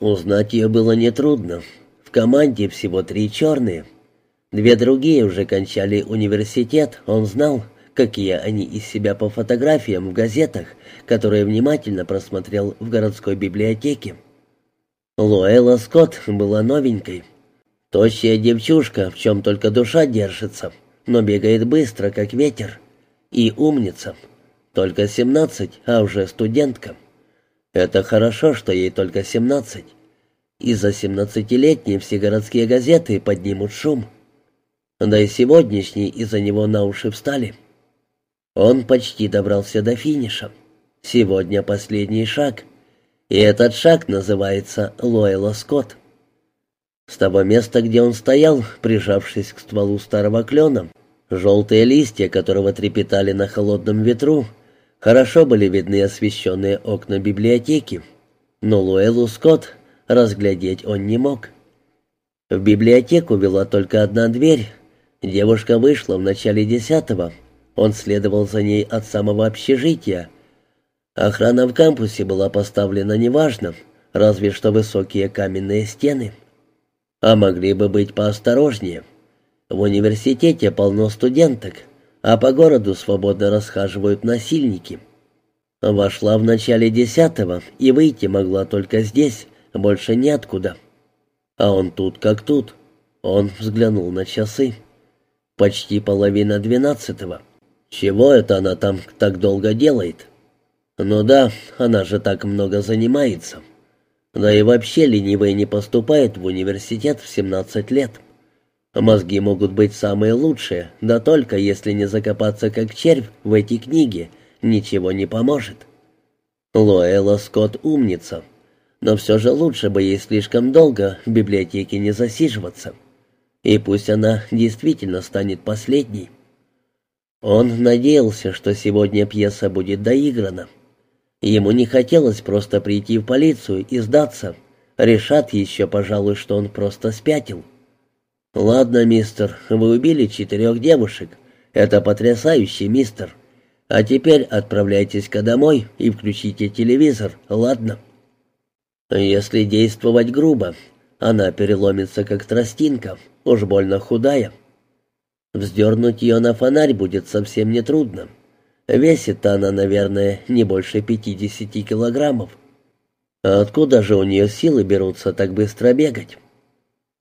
Узнать ее было нетрудно. В команде всего три черные. Две другие уже кончали университет, он знал, какие они из себя по фотографиям в газетах, которые внимательно просмотрел в городской библиотеке. Луэла Скотт была новенькой. Тощая девчушка, в чем только душа держится, но бегает быстро, как ветер. И умница. Только семнадцать, а уже студентка. Это хорошо, что ей только семнадцать. Из-за семнадцатилетней все городские газеты поднимут шум. Да и сегодняшний из-за него на уши встали. Он почти добрался до финиша. Сегодня последний шаг. И этот шаг называется Лойла Скотт. С того места, где он стоял, прижавшись к стволу старого клена, желтые листья которого трепетали на холодном ветру, хорошо были видны освещенные окна библиотеки. Но Луэлу Скотт разглядеть он не мог. В библиотеку вела только одна дверь. Девушка вышла в начале десятого, он следовал за ней от самого общежития. Охрана в кампусе была поставлена неважно, разве что высокие каменные стены. А могли бы быть поосторожнее. В университете полно студенток, а по городу свободно расхаживают насильники. Вошла в начале десятого и выйти могла только здесь, больше неоткуда. А он тут как тут. Он взглянул на часы. Почти половина двенадцатого. Чего это она там так долго делает? Ну да, она же так много занимается. Да и вообще ленивые не поступает в университет в 17 лет. Мозги могут быть самые лучшие, да только если не закопаться как червь в эти книги, ничего не поможет. Лоэла Скотт умница, но все же лучше бы ей слишком долго в библиотеке не засиживаться. И пусть она действительно станет последней. Он надеялся, что сегодня пьеса будет доиграна. Ему не хотелось просто прийти в полицию и сдаться. Решат еще, пожалуй, что он просто спятил. «Ладно, мистер, вы убили четырех девушек. Это потрясающе, мистер. А теперь отправляйтесь-ка домой и включите телевизор, ладно?» «Если действовать грубо, она переломится, как тростинка, уж больно худая». Вздернуть ее на фонарь будет совсем нетрудно. Весит она, наверное, не больше пятидесяти килограммов. А откуда же у нее силы берутся так быстро бегать?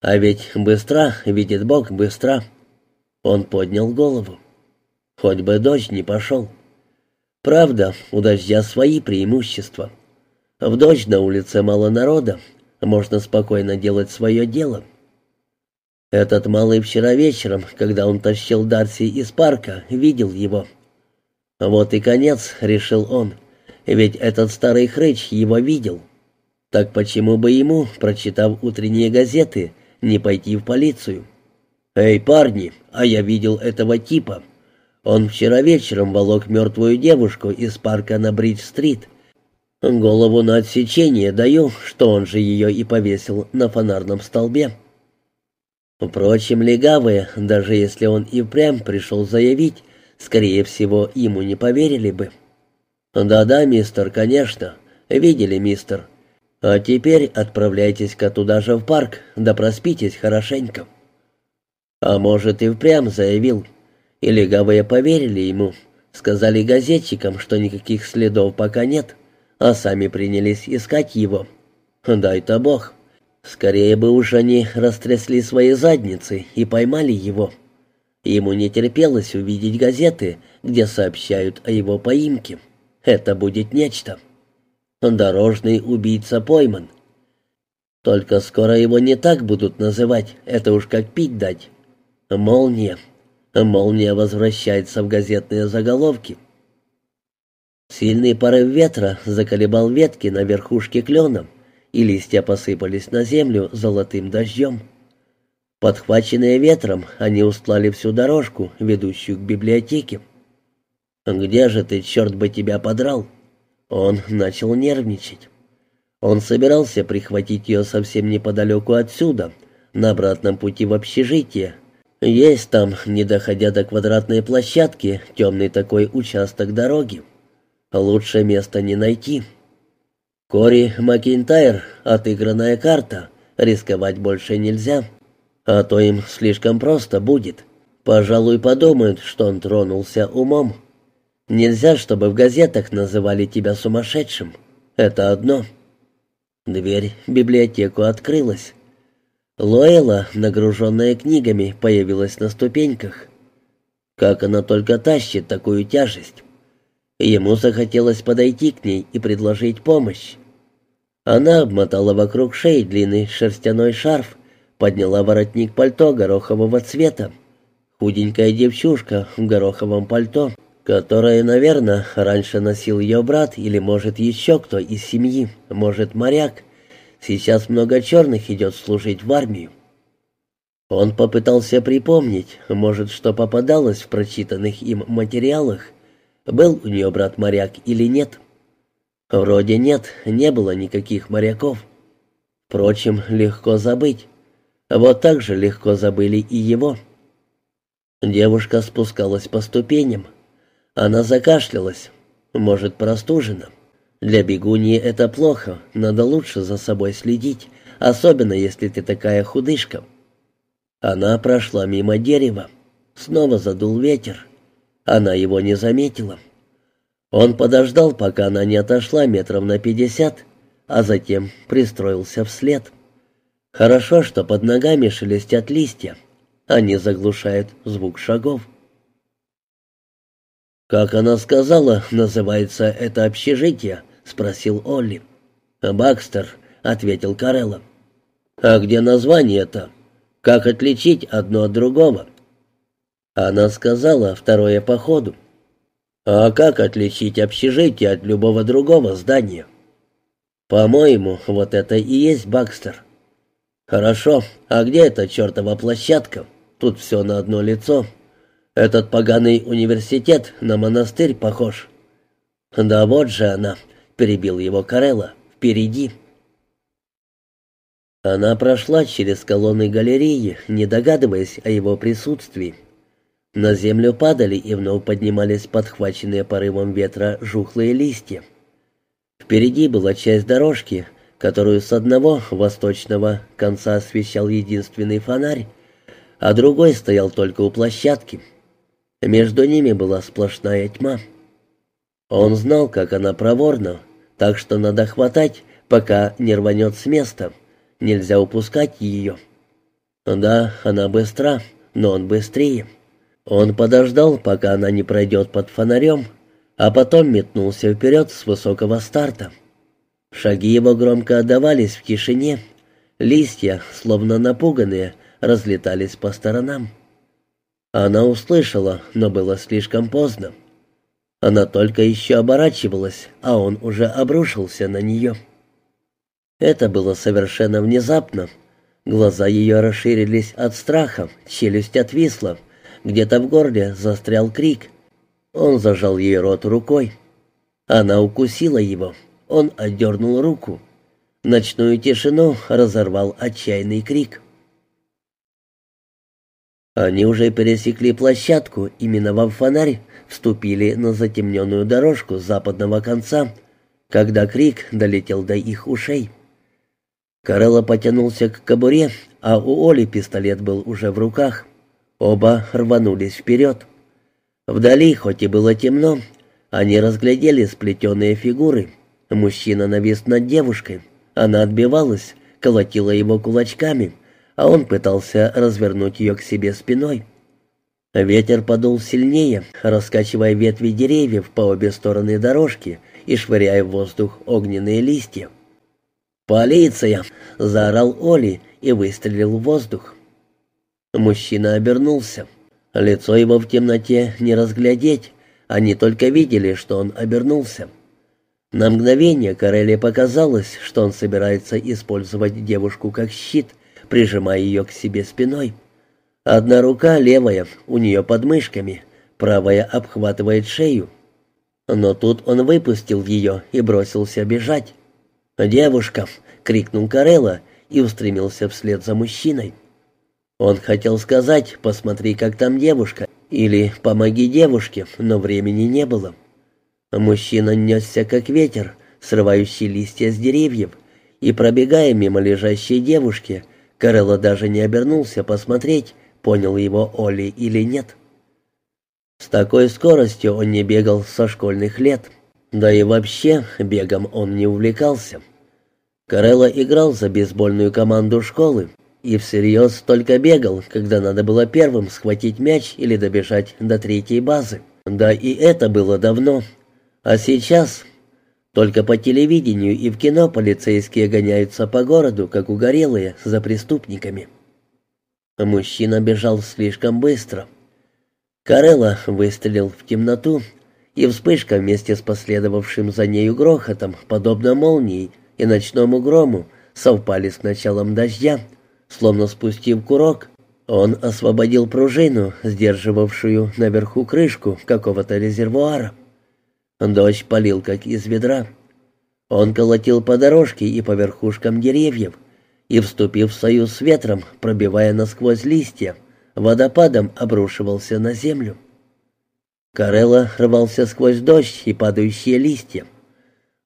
А ведь быстро, видит Бог, быстро. Он поднял голову. Хоть бы дождь не пошел. Правда, у дождя свои преимущества. В дождь на улице мало народа, можно спокойно делать свое дело. Этот малый вчера вечером, когда он тащил Дарси из парка, видел его. Вот и конец, решил он, ведь этот старый хрыч его видел. Так почему бы ему, прочитав утренние газеты, не пойти в полицию? «Эй, парни, а я видел этого типа. Он вчера вечером волок мертвую девушку из парка на Бридж-стрит. Голову на отсечение даю, что он же ее и повесил на фонарном столбе». Впрочем, легавые, даже если он и впрямь пришел заявить, скорее всего, ему не поверили бы. «Да-да, мистер, конечно. Видели, мистер. А теперь отправляйтесь-ка туда же в парк, да проспитесь хорошенько». А может, и впрямь заявил. И легавые поверили ему, сказали газетчикам, что никаких следов пока нет, а сами принялись искать его. Дай-то бог. Скорее бы уж они растрясли свои задницы и поймали его. Ему не терпелось увидеть газеты, где сообщают о его поимке. Это будет нечто. Дорожный убийца пойман. Только скоро его не так будут называть, это уж как пить дать. Молния. Молния возвращается в газетные заголовки. Сильный порыв ветра заколебал ветки на верхушке клена и листья посыпались на землю золотым дождем. Подхваченные ветром, они устлали всю дорожку, ведущую к библиотеке. «Где же ты, черт бы тебя подрал?» Он начал нервничать. Он собирался прихватить ее совсем неподалеку отсюда, на обратном пути в общежитие. Есть там, не доходя до квадратной площадки, темный такой участок дороги. Лучше места не найти. Кори Макинтайр, отыгранная карта, рисковать больше нельзя. А то им слишком просто будет. Пожалуй, подумают, что он тронулся умом. Нельзя, чтобы в газетах называли тебя сумасшедшим. Это одно. Дверь в библиотеку открылась. Лоэла, нагруженная книгами, появилась на ступеньках. Как она только тащит такую тяжесть. Ему захотелось подойти к ней и предложить помощь. Она обмотала вокруг шеи длинный шерстяной шарф, подняла воротник пальто горохового цвета. Худенькая девчушка в гороховом пальто — которое, наверное, раньше носил ее брат или, может, еще кто из семьи, может, моряк. Сейчас много черных идет служить в армию. Он попытался припомнить, может, что попадалось в прочитанных им материалах, был у нее брат-моряк или нет. Вроде нет, не было никаких моряков. Впрочем, легко забыть. Вот так же легко забыли и его. Девушка спускалась по ступеням. Она закашлялась. Может, простужена. Для бегуньи это плохо, надо лучше за собой следить, особенно если ты такая худышка. Она прошла мимо дерева. Снова задул ветер. Она его не заметила. Он подождал, пока она не отошла метров на пятьдесят, а затем пристроился вслед. Хорошо, что под ногами шелестят листья. Они заглушают звук шагов. «Как она сказала, называется это общежитие?» — спросил Олли. «Бакстер», — ответил Карелла. «А где название-то? Как отличить одно от другого?» Она сказала второе по ходу. «А как отличить общежитие от любого другого здания?» «По-моему, вот это и есть Бакстер». «Хорошо, а где эта чертова площадка? Тут все на одно лицо». Этот поганый университет на монастырь похож». «Да вот же она», — перебил его Карелла, — «впереди». Она прошла через колонны галереи, не догадываясь о его присутствии. На землю падали и вновь поднимались подхваченные порывом ветра жухлые листья. Впереди была часть дорожки, которую с одного восточного конца освещал единственный фонарь, а другой стоял только у площадки — между ними была сплошная тьма. Он знал, как она проворна, так что надо хватать, пока не рванет с места. Нельзя упускать ее. Да, она быстра, но он быстрее. Он подождал, пока она не пройдет под фонарем, а потом метнулся вперед с высокого старта. Шаги его громко отдавались в тишине. Листья, словно напуганные, разлетались по сторонам. Она услышала, но было слишком поздно. Она только еще оборачивалась, а он уже обрушился на нее. Это было совершенно внезапно. Глаза ее расширились от страха, челюсть отвисла. Где-то в горле застрял крик. Он зажал ей рот рукой. Она укусила его. Он отдернул руку. Ночную тишину разорвал отчаянный крик. Они уже пересекли площадку и, миновав фонарь, вступили на затемненную дорожку с западного конца, когда крик долетел до их ушей. Карелла потянулся к кобуре, а у Оли пистолет был уже в руках. Оба рванулись вперед. Вдали, хоть и было темно, они разглядели сплетенные фигуры. Мужчина навис над девушкой. Она отбивалась, колотила его кулачками — а он пытался развернуть ее к себе спиной. Ветер подул сильнее, раскачивая ветви деревьев по обе стороны дорожки и швыряя в воздух огненные листья. «Полиция!» — заорал Оли и выстрелил в воздух. Мужчина обернулся. Лицо его в темноте не разглядеть, они только видели, что он обернулся. На мгновение Карелли показалось, что он собирается использовать девушку как щит, прижимая ее к себе спиной. Одна рука, левая, у нее под мышками, правая обхватывает шею. Но тут он выпустил ее и бросился бежать. «Девушка!» — крикнул Карелла и устремился вслед за мужчиной. Он хотел сказать «посмотри, как там девушка» или «помоги девушке», но времени не было. Мужчина несся как ветер, срывающий листья с деревьев, и, пробегая мимо лежащей девушки, Карелла даже не обернулся посмотреть, понял его Оли или нет. С такой скоростью он не бегал со школьных лет, да и вообще бегом он не увлекался. Карелла играл за бейсбольную команду школы и всерьез только бегал, когда надо было первым схватить мяч или добежать до третьей базы. Да и это было давно. А сейчас только по телевидению и в кино полицейские гоняются по городу, как угорелые, за преступниками. Мужчина бежал слишком быстро. Карелла выстрелил в темноту, и вспышка вместе с последовавшим за нею грохотом, подобно молнии и ночному грому, совпали с началом дождя. Словно спустив курок, он освободил пружину, сдерживавшую наверху крышку какого-то резервуара. Дождь полил, как из ведра. Он колотил по дорожке и по верхушкам деревьев, и, вступив в союз с ветром, пробивая насквозь листья, водопадом обрушивался на землю. Карелла рвался сквозь дождь и падающие листья.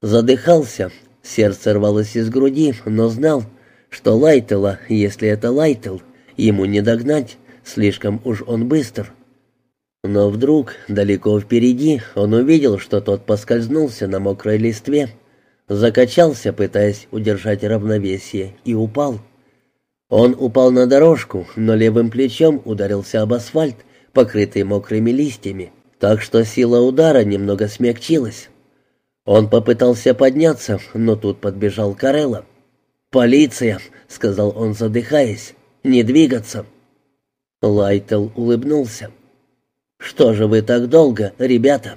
Задыхался, сердце рвалось из груди, но знал, что Лайтела, если это Лайтел, ему не догнать, слишком уж он быстр. Но вдруг, далеко впереди, он увидел, что тот поскользнулся на мокрой листве, закачался, пытаясь удержать равновесие, и упал. Он упал на дорожку, но левым плечом ударился об асфальт, покрытый мокрыми листьями, так что сила удара немного смягчилась. Он попытался подняться, но тут подбежал Карелла. «Полиция!» — сказал он, задыхаясь. «Не двигаться!» Лайтел улыбнулся. «Что же вы так долго, ребята?»